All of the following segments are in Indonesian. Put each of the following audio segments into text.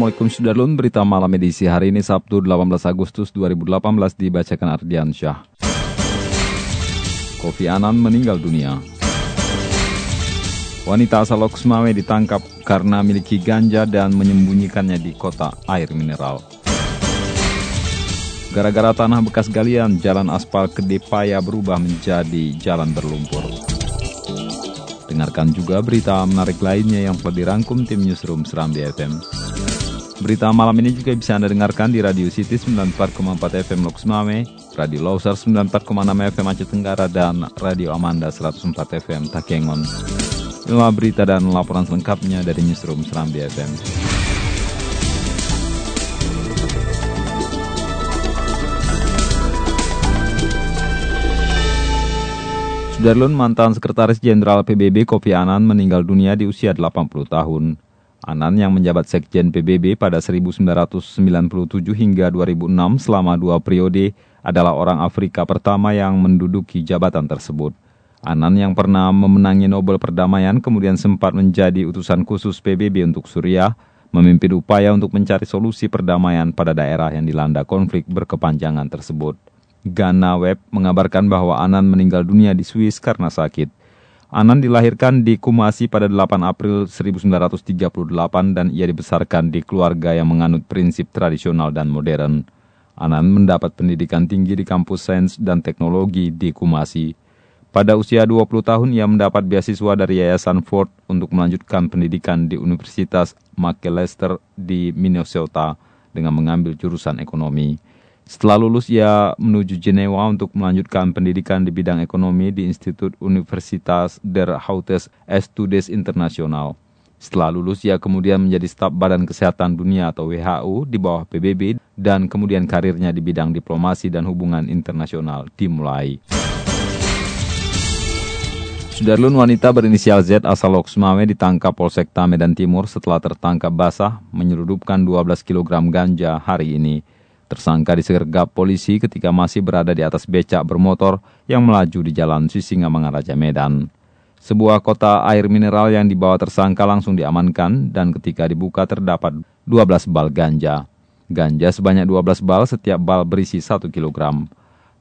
Assalamualaikum Sudarlun, berita malam edisi hari ini Sabtu 18 Agustus 2018 dibacakan Ardian Syah. Kofi Anan meninggal dunia. Wanita asal Loksmawe ditangkap karena miliki ganja dan menyembunyikannya di kota air mineral. Gara-gara tanah bekas galian, jalan aspal Kedepaya berubah menjadi jalan berlumpur. Dengarkan juga berita menarik lainnya yang telah dirangkum tim Newsroom Serambi FM. Berita malam ini juga bisa Anda dengarkan di Radio City 94,4 FM Loks Mame, Radio Loser 94,6 FM Aceh Tenggara, dan Radio Amanda 104 FM Takengon. Inilah berita dan laporan selengkapnya dari Newsroom Serambi FM. Sudarlun mantan Sekretaris Jenderal PBB Kofi Annan meninggal dunia di usia 80 tahun. Anan yang menjabat Sekjen PBB pada 1997 hingga 2006 selama dua periode adalah orang Afrika pertama yang menduduki jabatan tersebut. Anan yang pernah memenangi Nobel Perdamaian kemudian sempat menjadi utusan khusus PBB untuk Suriah, memimpin upaya untuk mencari solusi perdamaian pada daerah yang dilanda konflik berkepanjangan tersebut. Ghana Web mengabarkan bahwa Anan meninggal dunia di Swiss karena sakit. Anan dilahirkan di Kumasi pada 8 April 1938 dan ia dibesarkan di keluarga yang menganut prinsip tradisional dan modern. Anan mendapat pendidikan tinggi di kampus sains dan teknologi di Kumasi. Pada usia 20 tahun ia mendapat beasiswa dari Yayasan Ford untuk melanjutkan pendidikan di Universitas Macalester di Minnesota dengan mengambil jurusan ekonomi. Setelah lulus, ia menuju Jenewa untuk melanjutkan pendidikan di bidang ekonomi di Institut Universitas der Hautes Estudes Internasional. Setelah lulus, ia kemudian menjadi staf Badan Kesehatan Dunia atau WHO di bawah PBB dan kemudian karirnya di bidang diplomasi dan hubungan internasional dimulai. Sudarlun wanita berinisial Z asal Loksmawe ditangkap Polsek Medan Timur setelah tertangkap basah menyeludupkan 12 kg ganja hari ini. Tersangka disergap polisi ketika masih berada di atas becak bermotor yang melaju di jalan Sisingamangaraja Medan. Sebuah kota air mineral yang dibawa tersangka langsung diamankan dan ketika dibuka terdapat 12 bal ganja. Ganja sebanyak 12 bal, setiap bal berisi 1 kg.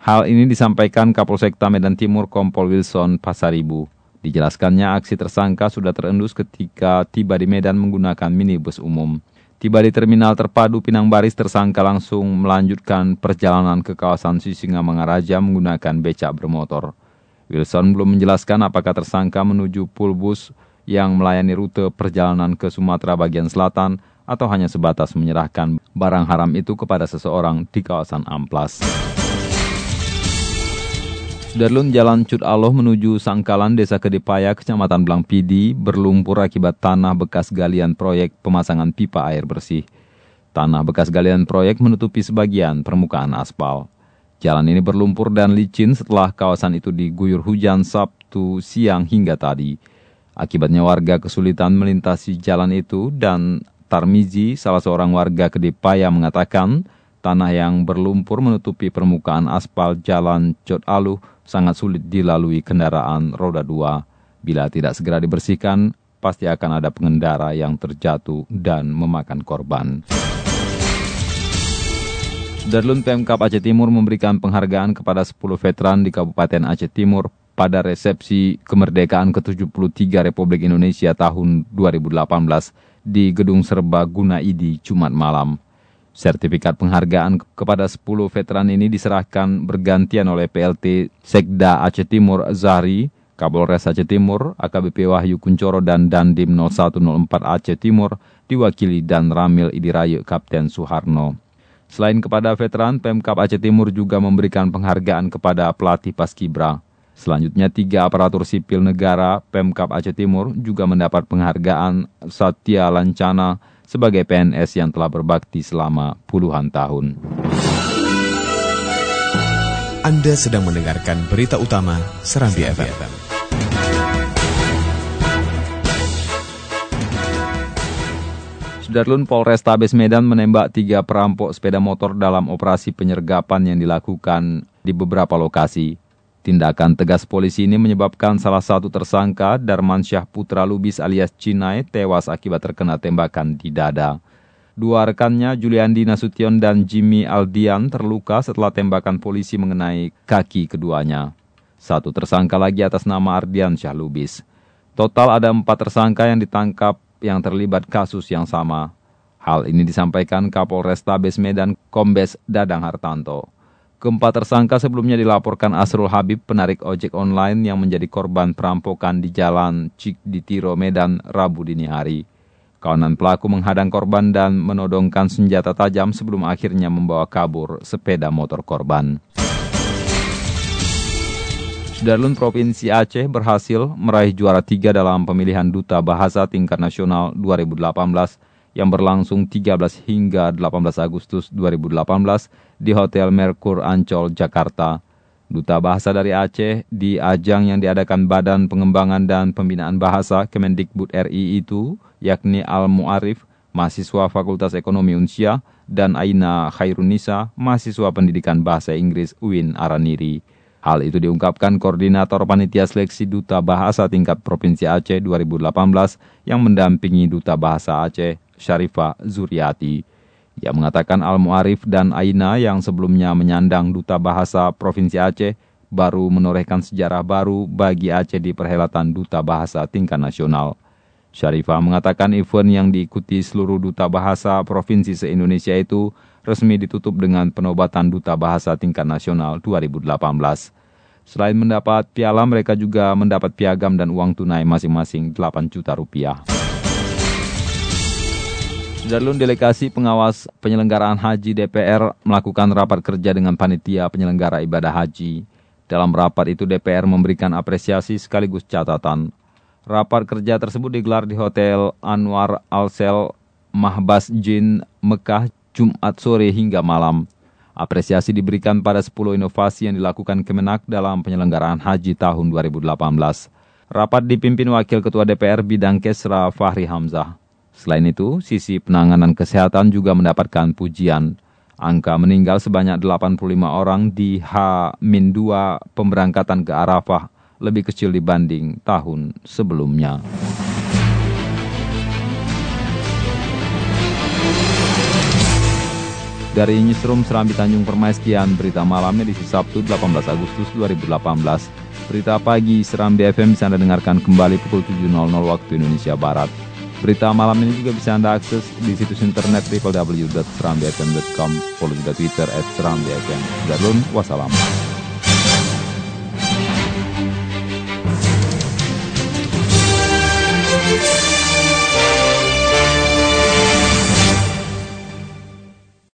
Hal ini disampaikan Kapolsek Medan Timur Kompol Wilson Pasaribu. Dijelaskannya aksi tersangka sudah terendus ketika tiba di Medan menggunakan minibus umum. Tiba di terminal terpadu Pinang Baris, tersangka langsung melanjutkan perjalanan ke kawasan Sisingamangaraja menggunakan becak bermotor. Wilson belum menjelaskan apakah tersangka menuju pulbus yang melayani rute perjalanan ke Sumatera bagian selatan atau hanya sebatas menyerahkan barang haram itu kepada seseorang di kawasan Amplas. Sudarlun Jalan Cut Aloh menuju Sangkalan, Desa Kedepaya, Kecamatan Blangpidi, berlumpur akibat tanah bekas galian proyek pemasangan pipa air bersih. Tanah bekas galian proyek menutupi sebagian permukaan aspal. Jalan ini berlumpur dan licin setelah kawasan itu diguyur hujan Sabtu siang hingga tadi. Akibatnya warga kesulitan melintasi jalan itu dan Tarmizi, salah seorang warga Kedepaya mengatakan tanah yang berlumpur menutupi permukaan aspal jalan Cot Aluh sangat sulit dilalui kendaraan roda dua. Bila tidak segera dibersihkan, pasti akan ada pengendara yang terjatuh dan memakan korban. Darlun Pemkap Aceh Timur memberikan penghargaan kepada 10 veteran di Kabupaten Aceh Timur pada resepsi kemerdekaan ke-73 Republik Indonesia tahun 2018 di Gedung Serbaguna Idi Jumat malam. Sertifikat penghargaan kepada 10 veteran ini diserahkan bergantian oleh PLT Sekda Aceh Timur Zahri, Kapolres Aceh Timur, AKBP Wahyu Kuncoro dan Dandim 0104 Aceh Timur diwakili dan Ramil Idirayu Kapten Suharno. Selain kepada veteran, Pemkap Aceh Timur juga memberikan penghargaan kepada pelatih Paskibra. Selanjutnya, tiga aparatur sipil negara Pemkap Aceh Timur juga mendapat penghargaan Satya Lancana sebagai PNS yang telah berbakti selama puluhan tahun. Anda sedang mendengarkan berita utama Serambi FM. Sudarlun Polrestabes Medan menembak tiga perampok sepeda motor dalam operasi penyergapan yang dilakukan di beberapa lokasi. Tindakan tegas polisi ini menyebabkan salah satu tersangka, Darmansyah Putra Lubis alias Cinai, tewas akibat terkena tembakan di dada. Dua rekannya, Juliandi Nasution dan Jimmy Aldian, terluka setelah tembakan polisi mengenai kaki keduanya. Satu tersangka lagi atas nama Ardian Syah Lubis. Total ada empat tersangka yang ditangkap yang terlibat kasus yang sama. Hal ini disampaikan Kapolres Tabes Medan Kombes Dadang Hartanto. Keempat tersangka sebelumnya dilaporkan Asrul Habib, penarik ojek online yang menjadi korban perampokan di jalan Cik di Tiro, Medan, Rabu dini hari. Kawanan pelaku menghadang korban dan menodongkan senjata tajam sebelum akhirnya membawa kabur sepeda motor korban. Darlun Provinsi Aceh berhasil meraih juara tiga dalam pemilihan Duta Bahasa Tingkat Nasional 2018 yang berlangsung 13 hingga 18 Agustus 2018 di Hotel Merkur Ancol, Jakarta. Duta Bahasa dari Aceh di ajang yang diadakan Badan Pengembangan dan Pembinaan Bahasa Kemendikbud RI itu, yakni Al-Mu'arif, mahasiswa Fakultas Ekonomi Unsia, dan Aina Khairunisa, mahasiswa Pendidikan Bahasa Inggris UIN Araniri. Hal itu diungkapkan Koordinator Panitia Seleksi Duta Bahasa tingkat Provinsi Aceh 2018 yang mendampingi Duta Bahasa Aceh, Syarifah Zuriati. Ia mengatakan Al-Mu'arif dan Aina yang sebelumnya menyandang Duta Bahasa Provinsi Aceh baru menorehkan sejarah baru bagi Aceh di perhelatan Duta Bahasa tingkat nasional. Syarifah mengatakan event yang diikuti seluruh Duta Bahasa Provinsi se-Indonesia itu resmi ditutup dengan penobatan Duta Bahasa Tingkat Nasional 2018. Selain mendapat piala, mereka juga mendapat piagam dan uang tunai masing-masing 8 juta rupiah. Darlun Delegasi Pengawas Penyelenggaraan Haji DPR melakukan rapat kerja dengan panitia penyelenggara ibadah haji. Dalam rapat itu DPR memberikan apresiasi sekaligus catatan. Rapat kerja tersebut digelar di Hotel Anwar Alsel Mahbas Jin Mekah Jumat sore hingga malam. Apresiasi diberikan pada 10 inovasi yang dilakukan Kemenak dalam penyelenggaraan haji tahun 2018. Rapat dipimpin Wakil Ketua DPR Bidang Kesra Fahri Hamzah. Selain itu, sisi penanganan kesehatan juga mendapatkan pujian. Angka meninggal sebanyak 85 orang di H-2 pemberangkatan ke Arafah lebih kecil dibanding tahun sebelumnya. Dari Newsroom Serambi Tanjung Permai, sekian berita malam edisi Sabtu 18 Agustus 2018. Berita pagi Serambi FM bisa Anda dengarkan kembali pukul 7.00 waktu Indonesia Barat. Berita malam ini juga bisa Anda akses di situs internet www.serambifm.com, follow juga Twitter at Serambi FM. Darulun.